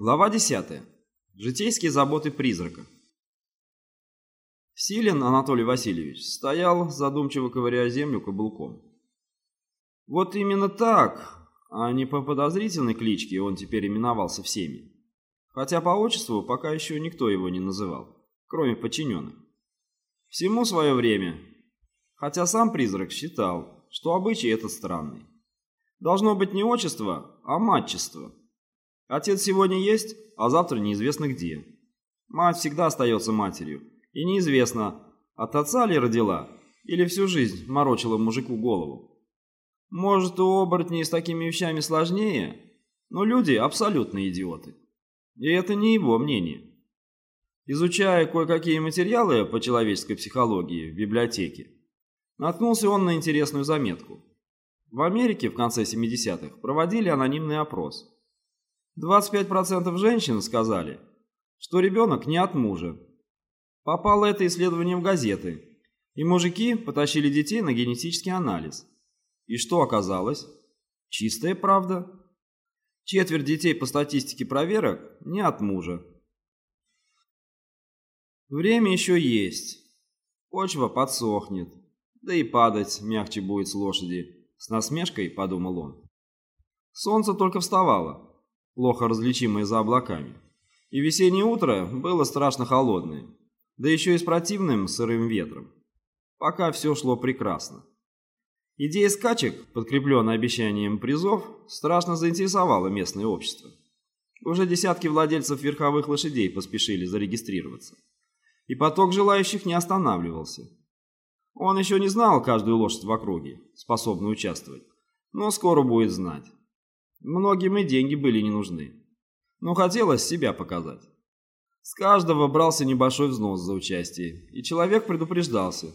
Глава 10. Житейские заботы призрака. Силин Анатолий Васильевич стоял, задумчиво ковыряя землю каблуком. Вот именно так, а не по подозрительной кличке он теперь именовался всеми. Хотя по отчеству пока еще никто его не называл, кроме подчиненных. Всему свое время, хотя сам призрак считал, что обычай этот странный. Должно быть не отчество, а матчество – Отец сегодня есть, а завтра неизвестно где. Мать всегда остается матерью, и неизвестно, от отца ли родила, или всю жизнь морочила мужику голову. Может, у оборотней с такими вещами сложнее, но люди абсолютно идиоты. И это не его мнение. Изучая кое-какие материалы по человеческой психологии в библиотеке, наткнулся он на интересную заметку. В Америке в конце 70-х проводили анонимный опрос – 25% женщин сказали, что ребенок не от мужа. Попало это исследование в газеты, и мужики потащили детей на генетический анализ. И что оказалось? Чистая правда. Четверть детей по статистике проверок не от мужа. Время еще есть. Почва подсохнет. Да и падать мягче будет с лошади. С насмешкой подумал он. Солнце только вставало плохо различимые за облаками. И весеннее утро было страшно холодное, да еще и с противным сырым ветром. Пока все шло прекрасно. Идея скачек, подкрепленная обещанием призов, страшно заинтересовала местное общество. Уже десятки владельцев верховых лошадей поспешили зарегистрироваться. И поток желающих не останавливался. Он еще не знал каждую лошадь в округе, способную участвовать, но скоро будет знать. Многим и деньги были не нужны. Но хотелось себя показать. С каждого брался небольшой взнос за участие, и человек предупреждался,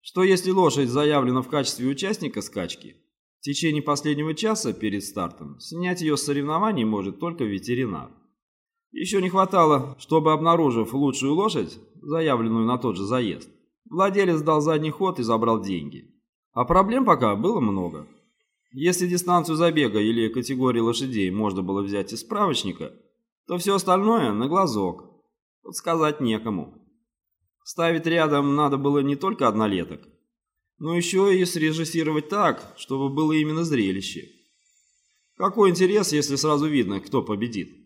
что если лошадь заявлена в качестве участника скачки, в течение последнего часа перед стартом снять ее с соревнований может только ветеринар. Еще не хватало, чтобы, обнаружив лучшую лошадь, заявленную на тот же заезд, владелец дал задний ход и забрал деньги. А проблем пока было много. Если дистанцию забега или категории лошадей можно было взять из справочника, то все остальное на глазок. Сказать некому. Ставить рядом надо было не только однолеток, но еще и срежиссировать так, чтобы было именно зрелище. Какой интерес, если сразу видно, кто победит?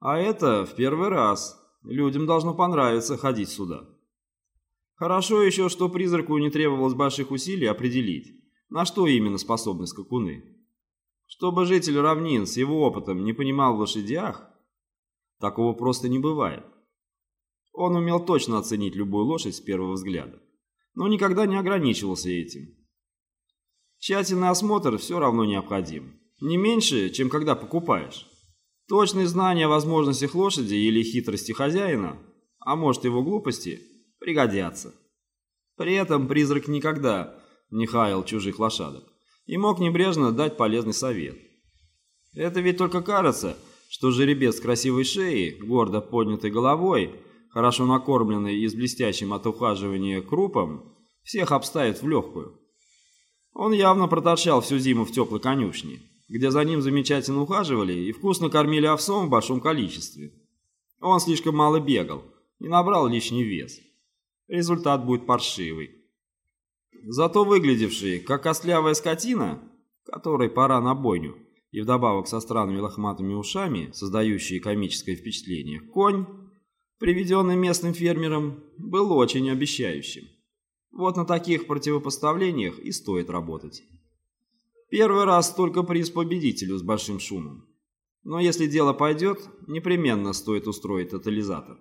А это в первый раз. Людям должно понравиться ходить сюда. Хорошо еще, что призраку не требовалось больших усилий определить, на что именно способны скакуны? Чтобы житель равнин с его опытом не понимал в лошадях, такого просто не бывает. Он умел точно оценить любую лошадь с первого взгляда, но никогда не ограничивался этим. Тщательный осмотр все равно необходим. Не меньше, чем когда покупаешь. Точные знания о возможностях лошади или хитрости хозяина, а может его глупости, пригодятся. При этом призрак никогда не хаял чужих лошадок, и мог небрежно дать полезный совет. Это ведь только кажется, что жеребец с красивой шеей, гордо поднятой головой, хорошо накормленный и с блестящим от ухаживания крупом, всех обставит в легкую. Он явно проторчал всю зиму в теплой конюшне, где за ним замечательно ухаживали и вкусно кормили овсом в большом количестве. Он слишком мало бегал и набрал лишний вес. Результат будет паршивый зато выглядевший, как костлявая скотина, которой пора на бойню, и вдобавок со странными лохматыми ушами, создающие комическое впечатление, конь, приведенный местным фермером, был очень обещающим. Вот на таких противопоставлениях и стоит работать. Первый раз только приз победителю с большим шумом. Но если дело пойдет, непременно стоит устроить тотализатор.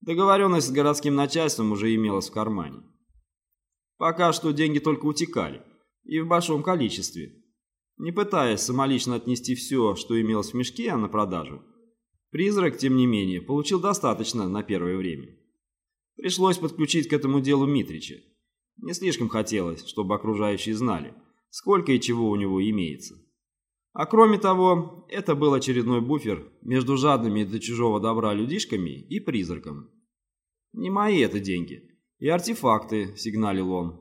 Договоренность с городским начальством уже имелась в кармане. Пока что деньги только утекали, и в большом количестве. Не пытаясь самолично отнести все, что имелось в мешке, на продажу, призрак, тем не менее, получил достаточно на первое время. Пришлось подключить к этому делу Митрича. Не слишком хотелось, чтобы окружающие знали, сколько и чего у него имеется. А кроме того, это был очередной буфер между жадными до чужого добра людишками и призраком. Не мои это деньги, и артефакты», — сигналил он.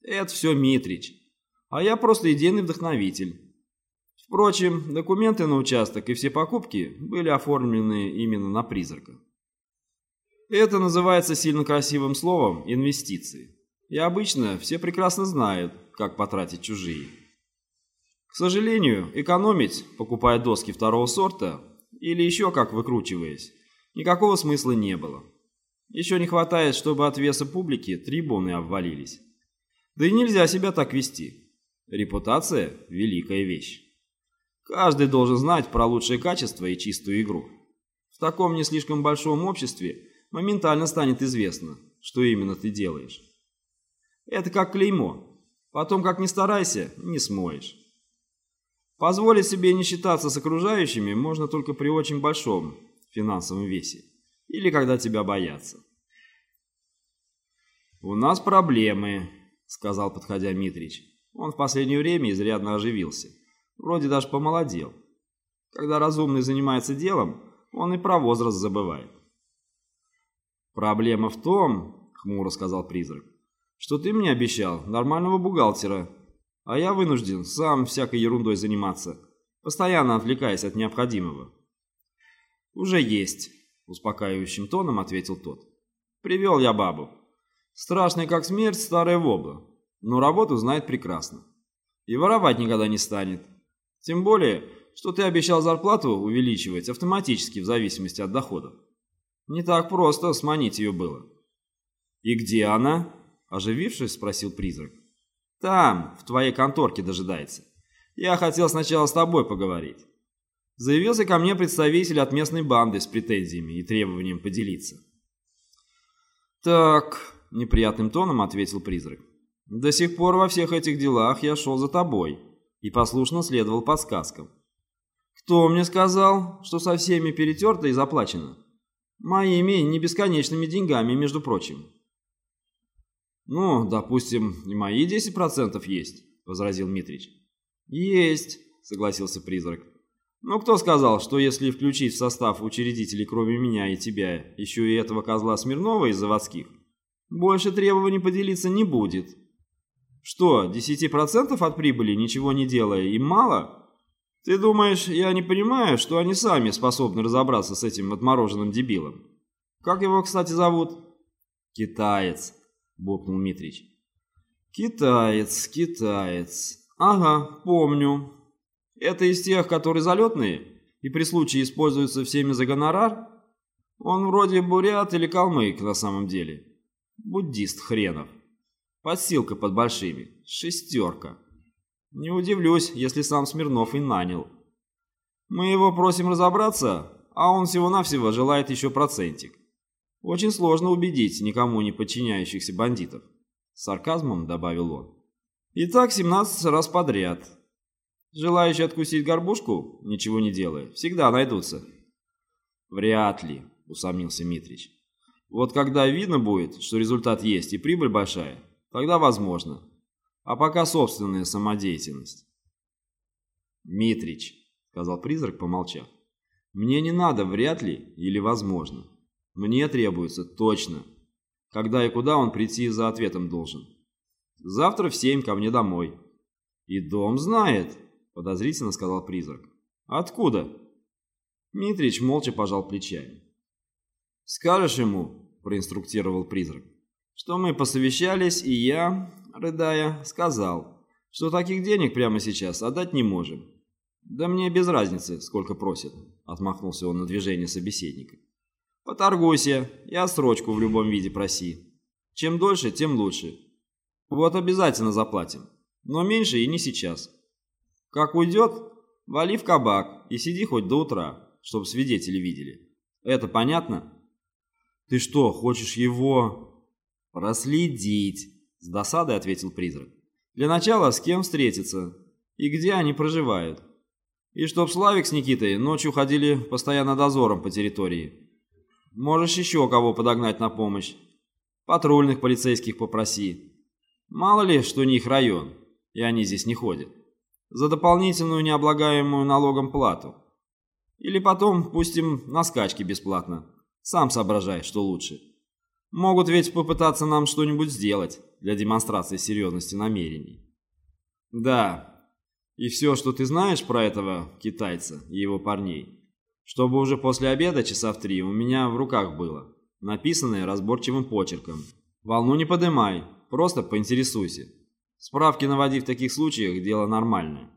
«Это все Митрич, а я просто идейный вдохновитель. Впрочем, документы на участок и все покупки были оформлены именно на призрака. Это называется сильно красивым словом «инвестиции». И обычно все прекрасно знают, как потратить чужие. К сожалению, экономить, покупая доски второго сорта, или еще как выкручиваясь, никакого смысла не было. Еще не хватает, чтобы от веса публики трибуны обвалились. Да и нельзя себя так вести. Репутация – великая вещь. Каждый должен знать про лучшее качество и чистую игру. В таком не слишком большом обществе моментально станет известно, что именно ты делаешь. Это как клеймо. Потом, как ни старайся, не смоешь. Позволить себе не считаться с окружающими можно только при очень большом финансовом весе или когда тебя боятся. «У нас проблемы», — сказал, подходя Митрич. Он в последнее время изрядно оживился. Вроде даже помолодел. Когда разумный занимается делом, он и про возраст забывает. «Проблема в том, — хмуро сказал призрак, — что ты мне обещал нормального бухгалтера, а я вынужден сам всякой ерундой заниматься, постоянно отвлекаясь от необходимого. «Уже есть», — успокаивающим тоном ответил тот. «Привел я бабу. Страшная как смерть старая вобла, но работу знает прекрасно. И воровать никогда не станет. Тем более, что ты обещал зарплату увеличивать автоматически в зависимости от доходов. Не так просто сманить ее было». «И где она?» – оживившись, спросил призрак. Там, в твоей конторке дожидается. Я хотел сначала с тобой поговорить. Заявился ко мне представитель от местной банды с претензиями и требованием поделиться. «Так», — неприятным тоном ответил призрак, — «до сих пор во всех этих делах я шел за тобой и послушно следовал подсказкам. Кто мне сказал, что со всеми перетерто и заплачено? Моими не бесконечными деньгами, между прочим. «Ну, допустим, и мои 10% есть», — возразил Митрич. «Есть», — согласился призрак. «Но кто сказал, что если включить в состав учредителей кроме меня и тебя еще и этого козла Смирнова из заводских, больше требований поделиться не будет? Что, 10% от прибыли, ничего не делая, им мало? Ты думаешь, я не понимаю, что они сами способны разобраться с этим отмороженным дебилом? Как его, кстати, зовут?» «Китаец», буркнул Митрич. «Китаец, китаец. Ага, помню. Это из тех, которые залетные и при случае используются всеми за гонорар? Он вроде бурят или калмык на самом деле. Буддист хренов. Подсилка под большими. Шестерка. Не удивлюсь, если сам Смирнов и нанял. Мы его просим разобраться, а он всего-навсего желает еще процентик. Очень сложно убедить никому не подчиняющихся бандитов. Сарказмом добавил он. И так 17 раз подряд. Желающие откусить горбушку, ничего не делая, всегда найдутся. Вряд ли, усомнился Митрич. Вот когда видно будет, что результат есть и прибыль большая, тогда возможно. А пока собственная самодеятельность. Митрич, сказал призрак, помолчав. Мне не надо вряд ли или возможно. Мне требуется точно. Когда и куда он прийти за ответом должен. Завтра в семь ко мне домой. И дом знает, подозрительно сказал призрак. Откуда? Митрич молча пожал плечами. Скажешь ему, проинструктировал призрак, что мы посовещались, и я, рыдая, сказал, что таких денег прямо сейчас отдать не можем. Да мне без разницы, сколько просят, отмахнулся он на движение собеседника. Поторгуйся и отсрочку в любом виде проси. Чем дольше, тем лучше. Вот обязательно заплатим, но меньше и не сейчас. Как уйдет, вали в кабак и сиди хоть до утра, чтобы свидетели видели. Это понятно? Ты что, хочешь его... Проследить, с досадой ответил призрак. Для начала с кем встретиться и где они проживают. И чтоб Славик с Никитой ночью ходили постоянно дозором по территории. Можешь еще кого подогнать на помощь. Патрульных полицейских попроси. Мало ли, что не их район, и они здесь не ходят. За дополнительную необлагаемую налогом плату. Или потом пустим на скачки бесплатно. Сам соображай, что лучше. Могут ведь попытаться нам что-нибудь сделать для демонстрации серьезности намерений. Да, И все, что ты знаешь про этого китайца и его парней, чтобы уже после обеда часа в три у меня в руках было, написанное разборчивым почерком. Волну не подымай, просто поинтересуйся. Справки наводи в таких случаях – дело нормальное.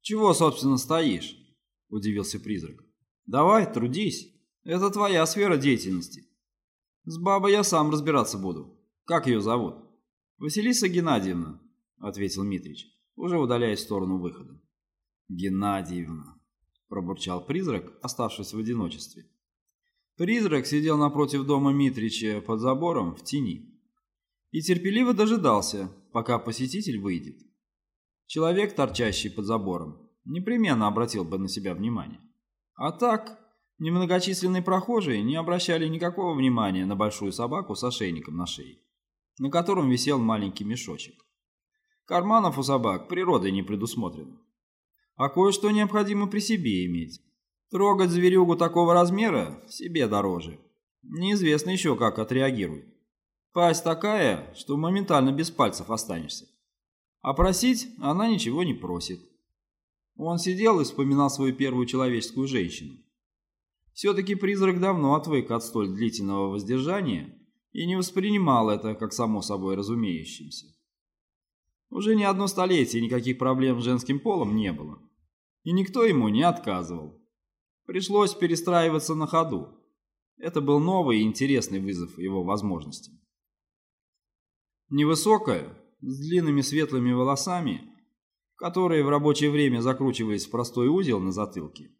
«Чего, собственно, стоишь?» – удивился призрак. «Давай, трудись. Это твоя сфера деятельности. С бабой я сам разбираться буду. Как ее зовут?» «Василиса Геннадьевна», – ответил Митрич, уже удаляясь в сторону выхода. «Геннадьевна», – пробурчал призрак, оставшись в одиночестве. Призрак сидел напротив дома Митрича под забором в тени и терпеливо дожидался, пока посетитель выйдет. Человек, торчащий под забором, непременно обратил бы на себя внимание. А так, немногочисленные прохожие не обращали никакого внимания на большую собаку с ошейником на шее, на котором висел маленький мешочек. Карманов у собак природой не предусмотрено. А кое-что необходимо при себе иметь. Трогать зверюгу такого размера себе дороже. Неизвестно еще, как отреагирует. Пасть такая, что моментально без пальцев останешься. А просить она ничего не просит. Он сидел и вспоминал свою первую человеческую женщину. Все-таки призрак давно отвык от столь длительного воздержания и не воспринимал это как само собой разумеющимся. Уже не одно столетие никаких проблем с женским полом не было, и никто ему не отказывал. Пришлось перестраиваться на ходу. Это был новый и интересный вызов его возможностям. Невысокая, с длинными светлыми волосами, которые в рабочее время закручивались в простой узел на затылке,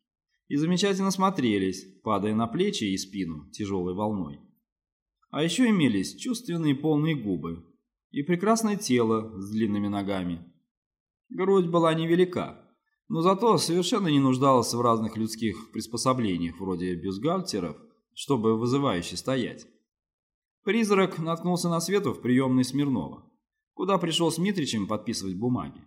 и замечательно смотрелись, падая на плечи и спину тяжелой волной. А еще имелись чувственные полные губы и прекрасное тело с длинными ногами. Грудь была невелика, но зато совершенно не нуждалась в разных людских приспособлениях, вроде бюстгальтеров, чтобы вызывающе стоять. Призрак наткнулся на Свету в приемной Смирнова куда пришел с Митричем подписывать бумаги.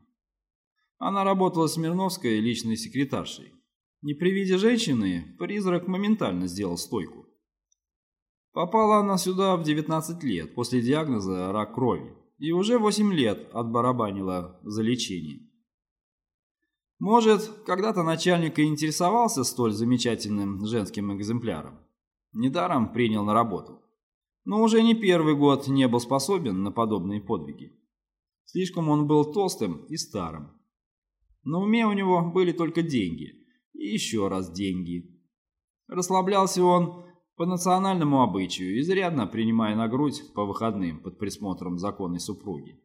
Она работала Смирновской личной секретаршей. Не при виде женщины, призрак моментально сделал стойку. Попала она сюда в 19 лет после диагноза рак крови и уже 8 лет отбарабанила за лечение. Может, когда-то начальник и интересовался столь замечательным женским экземпляром. Недаром принял на работу но уже не первый год не был способен на подобные подвиги. Слишком он был толстым и старым. На уме у него были только деньги. И еще раз деньги. Расслаблялся он по национальному обычаю, изрядно принимая на грудь по выходным под присмотром законной супруги.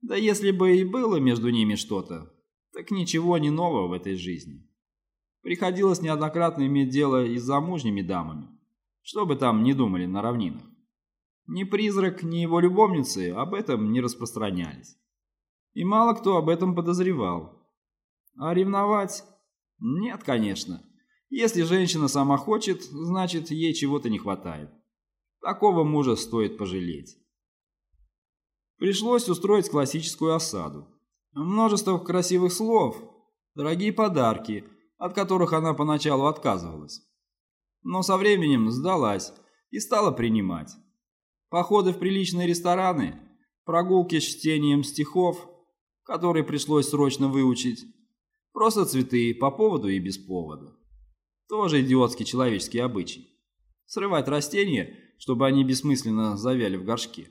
Да если бы и было между ними что-то, так ничего не нового в этой жизни. Приходилось неоднократно иметь дело и с замужними дамами, что бы там ни думали на равнинах. Ни призрак, ни его любовницы об этом не распространялись. И мало кто об этом подозревал. А ревновать? Нет, конечно. Если женщина сама хочет, значит, ей чего-то не хватает. Такого мужа стоит пожалеть. Пришлось устроить классическую осаду. Множество красивых слов, дорогие подарки, от которых она поначалу отказывалась но со временем сдалась и стала принимать. Походы в приличные рестораны, прогулки с чтением стихов, которые пришлось срочно выучить, просто цветы по поводу и без повода. Тоже идиотский человеческий обычай. Срывать растения, чтобы они бессмысленно завяли в горшке.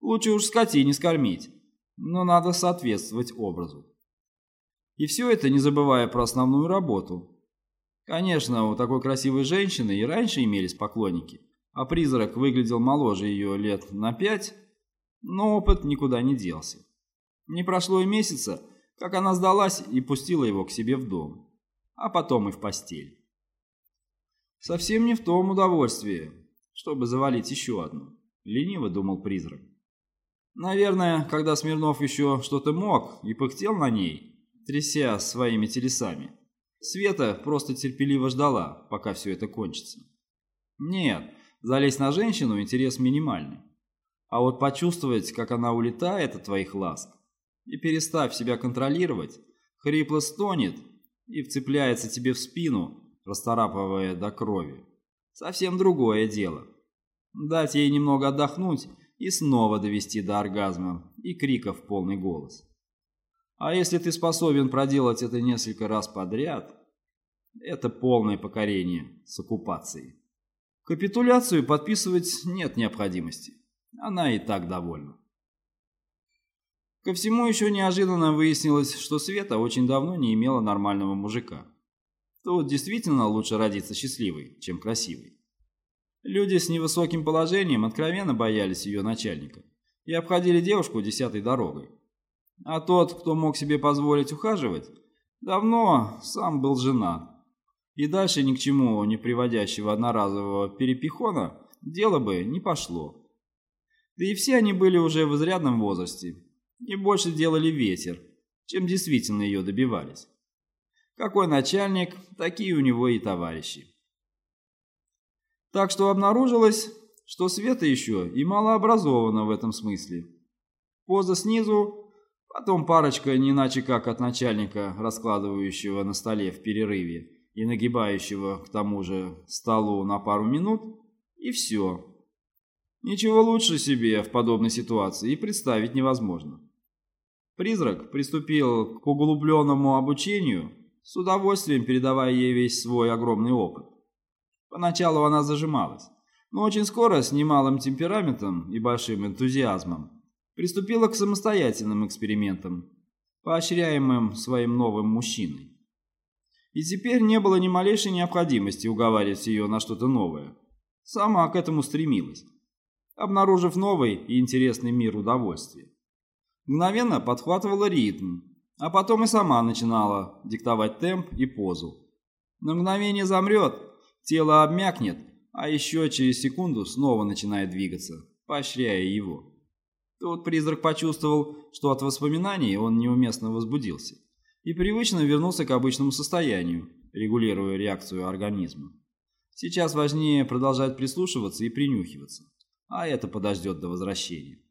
Лучше уж скотине скормить, но надо соответствовать образу. И все это не забывая про основную работу, Конечно, у такой красивой женщины и раньше имелись поклонники, а призрак выглядел моложе ее лет на пять, но опыт никуда не делся. Не прошло и месяца, как она сдалась и пустила его к себе в дом, а потом и в постель. Совсем не в том удовольствие, чтобы завалить еще одну, лениво думал призрак. Наверное, когда Смирнов еще что-то мог и пыхтел на ней, тряся своими телесами, Света просто терпеливо ждала, пока все это кончится. Нет, залезть на женщину интерес минимальный. А вот почувствовать, как она улетает от твоих ласк, и перестав себя контролировать, хрипло стонет и вцепляется тебе в спину, расторапывая до крови. Совсем другое дело. Дать ей немного отдохнуть и снова довести до оргазма и крика в полный голос. А если ты способен проделать это несколько раз подряд, это полное покорение с оккупацией. Капитуляцию подписывать нет необходимости. Она и так довольна. Ко всему еще неожиданно выяснилось, что Света очень давно не имела нормального мужика. Тут действительно лучше родиться счастливой, чем красивой. Люди с невысоким положением откровенно боялись ее начальника и обходили девушку десятой дорогой. А тот, кто мог себе позволить ухаживать, давно сам был женат. И дальше ни к чему не приводящего одноразового перепихона дело бы не пошло. Да и все они были уже в изрядном возрасте и больше делали ветер, чем действительно ее добивались. Какой начальник, такие у него и товарищи. Так что обнаружилось, что Света еще и малообразована в этом смысле. Поза снизу, потом парочка не иначе как от начальника, раскладывающего на столе в перерыве и нагибающего к тому же столу на пару минут, и все. Ничего лучше себе в подобной ситуации и представить невозможно. Призрак приступил к углубленному обучению, с удовольствием передавая ей весь свой огромный опыт. Поначалу она зажималась, но очень скоро с немалым темпераментом и большим энтузиазмом приступила к самостоятельным экспериментам, поощряемым своим новым мужчиной. И теперь не было ни малейшей необходимости уговаривать ее на что-то новое. Сама к этому стремилась, обнаружив новый и интересный мир удовольствия. Мгновенно подхватывала ритм, а потом и сама начинала диктовать темп и позу. На мгновение замрет, тело обмякнет, а еще через секунду снова начинает двигаться, поощряя его. Тут призрак почувствовал, что от воспоминаний он неуместно возбудился и привычно вернулся к обычному состоянию, регулируя реакцию организма. Сейчас важнее продолжать прислушиваться и принюхиваться, а это подождет до возвращения.